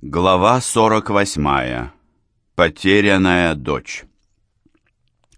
Глава 48. Потерянная дочь.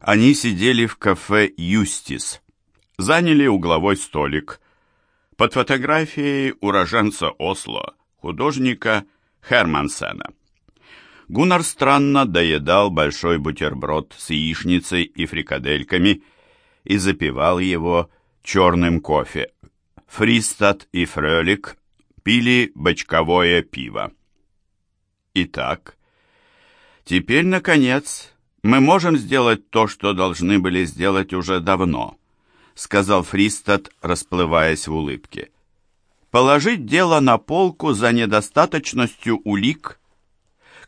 Они сидели в кафе «Юстис», заняли угловой столик. Под фотографией уроженца Осло, художника Хермансена. Гуннар странно доедал большой бутерброд с яичницей и фрикадельками и запивал его черным кофе. Фристад и Фрелик пили бочковое пиво. Итак, теперь, наконец, мы можем сделать то, что должны были сделать уже давно, сказал Фристад, расплываясь в улыбке. Положить дело на полку за недостаточностью улик.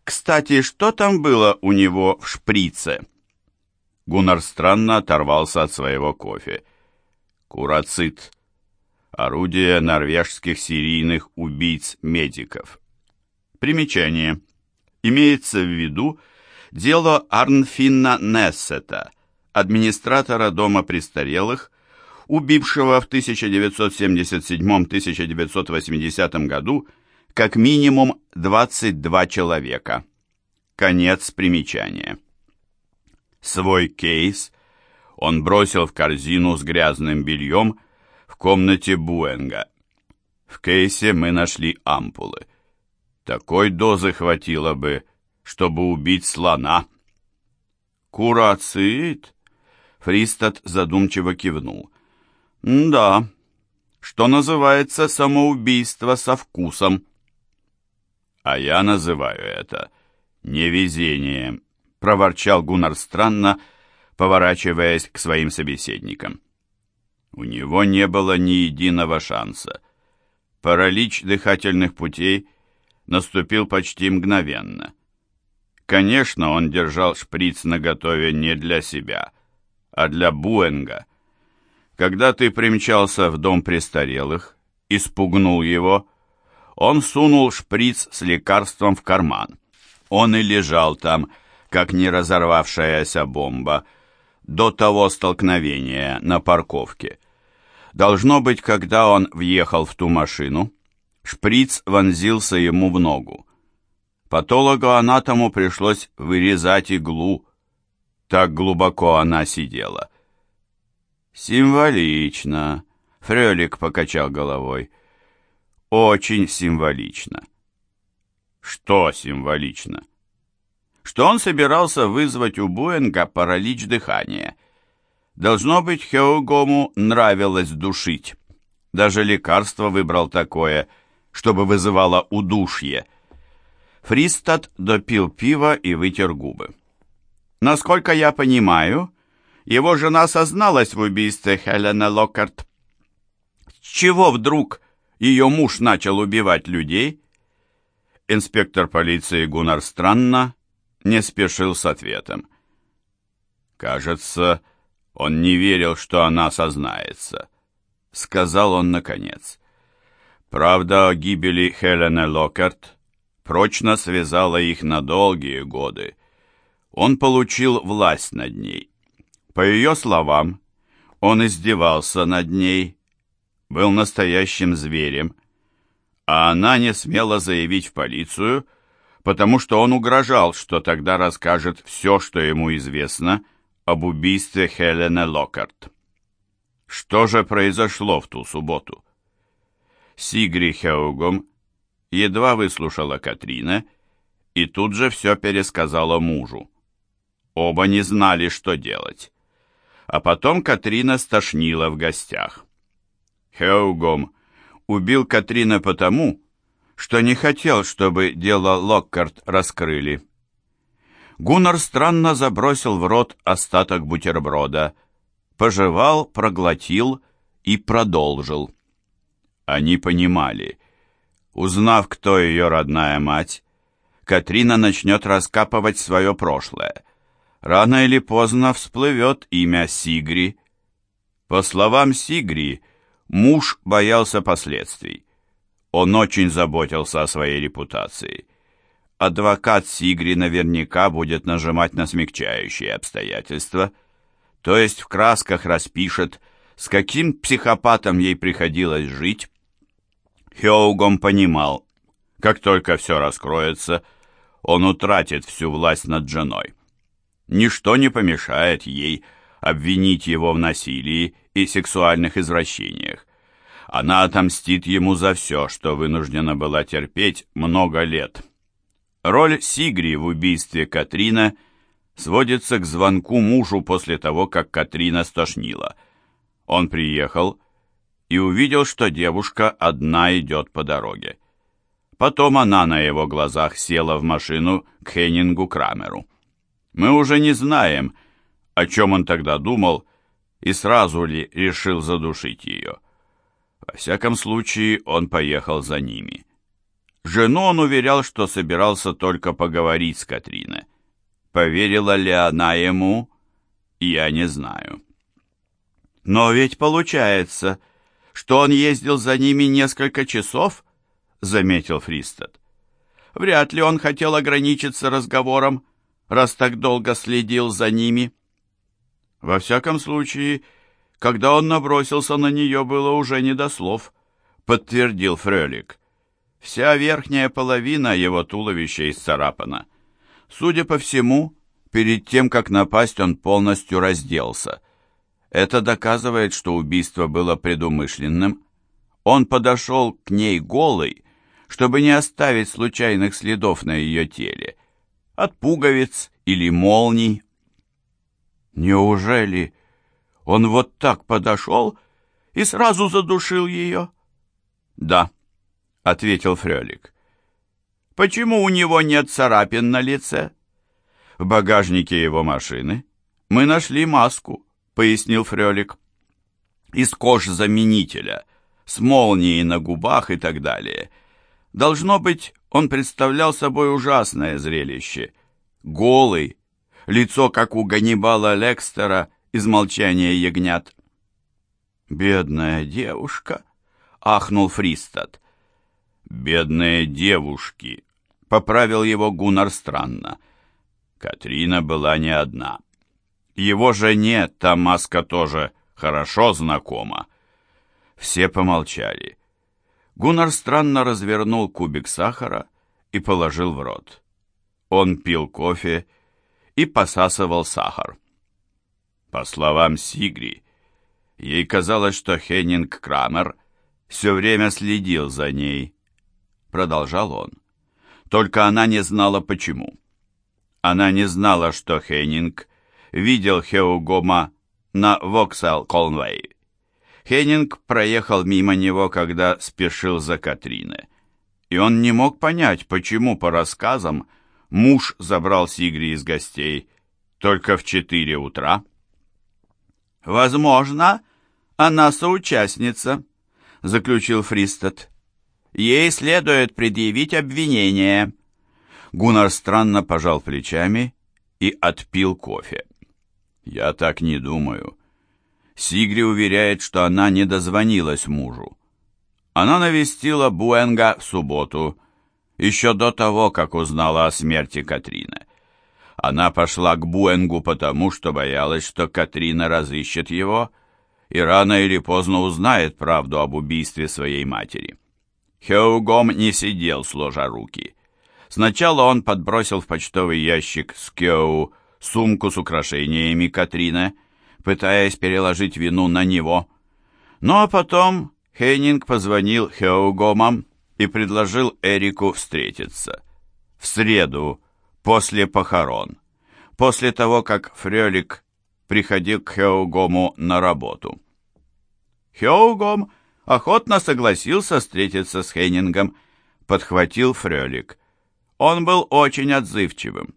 Кстати, что там было у него в шприце? Гуннар странно оторвался от своего кофе. Курацит. Орудие норвежских серийных убийц-медиков. Примечание. Имеется в виду дело Арнфинна Нессета, администратора дома престарелых, убившего в 1977-1980 году как минимум 22 человека. Конец примечания. Свой кейс он бросил в корзину с грязным бельем в комнате Буэнга. В кейсе мы нашли ампулы. Такой дозы хватило бы, чтобы убить слона. Курацит? Фристад задумчиво кивнул. Да, что называется самоубийство со вкусом. А я называю это невезением, проворчал Гуннар странно, поворачиваясь к своим собеседникам. У него не было ни единого шанса. Паралич дыхательных путей — наступил почти мгновенно. Конечно, он держал шприц наготове не для себя, а для Буэнга. Когда ты примчался в дом престарелых, испугнул его, он сунул шприц с лекарством в карман. Он и лежал там, как не разорвавшаяся бомба, до того столкновения на парковке. Должно быть, когда он въехал в ту машину, Шприц вонзился ему в ногу. Патологоанатому пришлось вырезать иглу. Так глубоко она сидела. «Символично», — Фрелик покачал головой. «Очень символично». «Что символично?» «Что он собирался вызвать у Буэнга паралич дыхания». Должно быть, Хеугому нравилось душить. Даже лекарство выбрал такое — чтобы вызывало удушье. Фристад допил пиво и вытер губы. Насколько я понимаю, его жена созналась в убийстве Хелена Локкарт. С чего вдруг ее муж начал убивать людей? Инспектор полиции Гуннар Странно не спешил с ответом. Кажется, он не верил, что она сознается, сказал он наконец. Правда о гибели Хелены Локкарт прочно связала их на долгие годы. Он получил власть над ней. По ее словам, он издевался над ней, был настоящим зверем, а она не смела заявить в полицию, потому что он угрожал, что тогда расскажет все, что ему известно об убийстве Хелены Локкарт. Что же произошло в ту субботу? Сигри Хеугом едва выслушала Катрина и тут же все пересказала мужу. Оба не знали, что делать. А потом Катрина стошнила в гостях. Хеугом убил Катрина потому, что не хотел, чтобы дело Локкарт раскрыли. Гуннар странно забросил в рот остаток бутерброда, пожевал, проглотил и продолжил. Они понимали. Узнав, кто ее родная мать, Катрина начнет раскапывать свое прошлое. Рано или поздно всплывет имя Сигри. По словам Сигри, муж боялся последствий. Он очень заботился о своей репутации. Адвокат Сигри наверняка будет нажимать на смягчающие обстоятельства, то есть в красках распишет, с каким психопатом ей приходилось жить, Хеугом понимал, Как только все раскроется, он утратит всю власть над женой. Ничто не помешает ей обвинить его в насилии и сексуальных извращениях. Она отомстит ему за все, что вынуждена была терпеть много лет. Роль Сигри в убийстве Катрина сводится к звонку мужу после того, как Катрина стошнила. Он приехал и увидел, что девушка одна идет по дороге. Потом она на его глазах села в машину к Хеннингу Крамеру. Мы уже не знаем, о чем он тогда думал, и сразу ли решил задушить ее. Во всяком случае, он поехал за ними. Жену он уверял, что собирался только поговорить с Катриной. Поверила ли она ему, я не знаю. Но ведь получается, что он ездил за ними несколько часов, заметил Фристед. Вряд ли он хотел ограничиться разговором, раз так долго следил за ними. Во всяком случае, когда он набросился на нее, было уже не до слов, подтвердил Фрелик. Вся верхняя половина его туловища исцарапана. Судя по всему, перед тем, как напасть, он полностью разделся. Это доказывает, что убийство было предумышленным. Он подошел к ней голый, чтобы не оставить случайных следов на ее теле, от пуговиц или молний. Неужели он вот так подошел и сразу задушил ее? Да, ответил Фрелик. Почему у него нет царапин на лице? В багажнике его машины мы нашли маску, пояснил Фрелик. Из кожзаменителя, с молнией на губах и так далее. Должно быть, он представлял собой ужасное зрелище. Голый, лицо, как у Ганнибала Лекстера из «Молчания ягнят». «Бедная девушка!» — ахнул Фристад. «Бедные девушки!» — поправил его Гуннар странно. Катрина была не одна. Его жене та маска тоже хорошо знакома. Все помолчали. Гуннар странно развернул кубик сахара и положил в рот. Он пил кофе и посасывал сахар. По словам Сигри, ей казалось, что Хеннинг Крамер все время следил за ней, продолжал он. Только она не знала почему. Она не знала, что Хеннинг видел Хеугома на Воксал Колнвей. Хеннинг проехал мимо него, когда спешил за Катриной. И он не мог понять, почему, по рассказам, муж забрал Сигри из гостей только в четыре утра. «Возможно, она соучастница», — заключил Фристед. «Ей следует предъявить обвинение». Гуннар странно пожал плечами и отпил кофе. «Я так не думаю». Сигри уверяет, что она не дозвонилась мужу. Она навестила Буэнга в субботу, еще до того, как узнала о смерти Катрины. Она пошла к Буэнгу потому, что боялась, что Катрина разыщет его и рано или поздно узнает правду об убийстве своей матери. Хеугом не сидел, сложа руки. Сначала он подбросил в почтовый ящик с Кеу сумку с украшениями Катрины, пытаясь переложить вину на него. Ну а потом Хейнинг позвонил Хеугомам и предложил Эрику встретиться. В среду, после похорон, после того, как Фрелик приходил к Хеугому на работу. Хеугом охотно согласился встретиться с Хейнингом, подхватил Фрелик. Он был очень отзывчивым.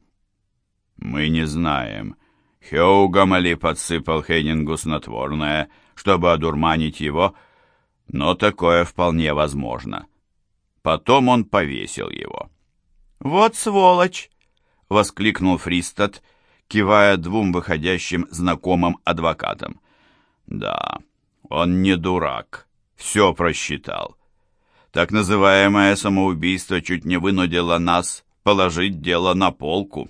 «Мы не знаем, Хеугом ли подсыпал Хейнингу снотворное, чтобы одурманить его, но такое вполне возможно. Потом он повесил его. «Вот сволочь!» — воскликнул Фристад, кивая двум выходящим знакомым адвокатам. «Да, он не дурак, все просчитал. Так называемое самоубийство чуть не вынудило нас положить дело на полку».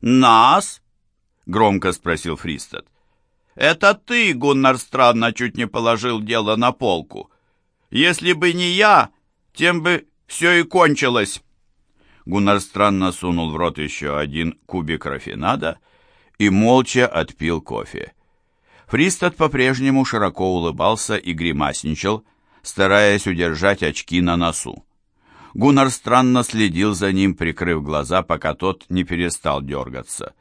«Нас?» — громко спросил Фристад. «Это ты, Гуннар, странно чуть не положил дело на полку. Если бы не я, тем бы Все и кончилось!» Гуннар странно сунул в рот еще один кубик рафинада и молча отпил кофе. Фристад по-прежнему широко улыбался и гримасничал, стараясь удержать очки на носу. Гуннар странно следил за ним, прикрыв глаза, пока тот не перестал дергаться.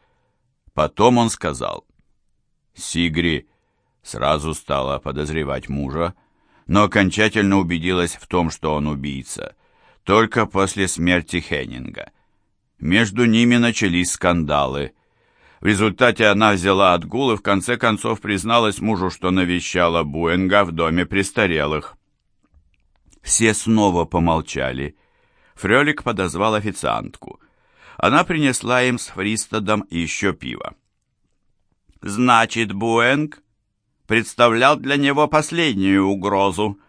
Потом он сказал, «Сигри сразу стала подозревать мужа, но окончательно убедилась в том, что он убийца, только после смерти Хеннинга. Между ними начались скандалы. В результате она взяла отгул и в конце концов призналась мужу, что навещала Буэнга в доме престарелых. Все снова помолчали. Фрелик подозвал официантку. Она принесла им с Фристадом еще пиво. «Значит, Буэнг представлял для него последнюю угрозу»,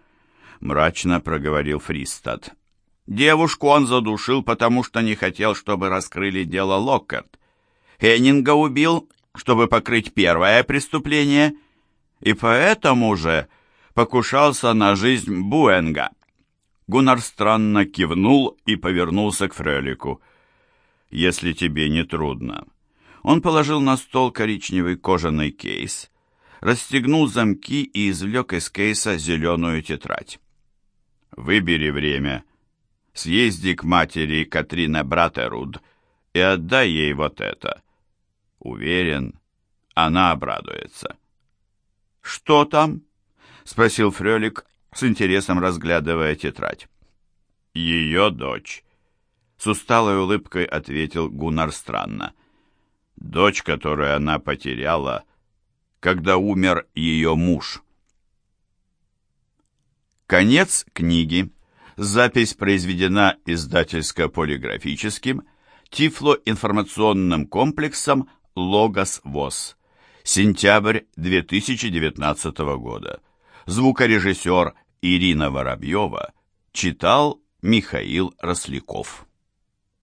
мрачно проговорил Фристад. Девушку он задушил, потому что не хотел, чтобы раскрыли дело Локкарт. Хеннинга убил, чтобы покрыть первое преступление, и поэтому же покушался на жизнь Буэнга. Гуннар странно кивнул и повернулся к Фрелику. «Если тебе не трудно». Он положил на стол коричневый кожаный кейс, расстегнул замки и извлек из кейса зеленую тетрадь. «Выбери время. Съезди к матери Катрина Братеруд и отдай ей вот это. Уверен, она обрадуется». «Что там?» — спросил Фрелик, с интересом разглядывая тетрадь. «Ее дочь», — с усталой улыбкой ответил Гуннар странно. «Дочь, которую она потеряла, когда умер ее муж». Конец книги. Запись произведена издательско-полиграфическим Тифло-информационным комплексом «Логос ВОЗ». Сентябрь 2019 года. Звукорежиссер Ирина Воробьева читал Михаил Росляков.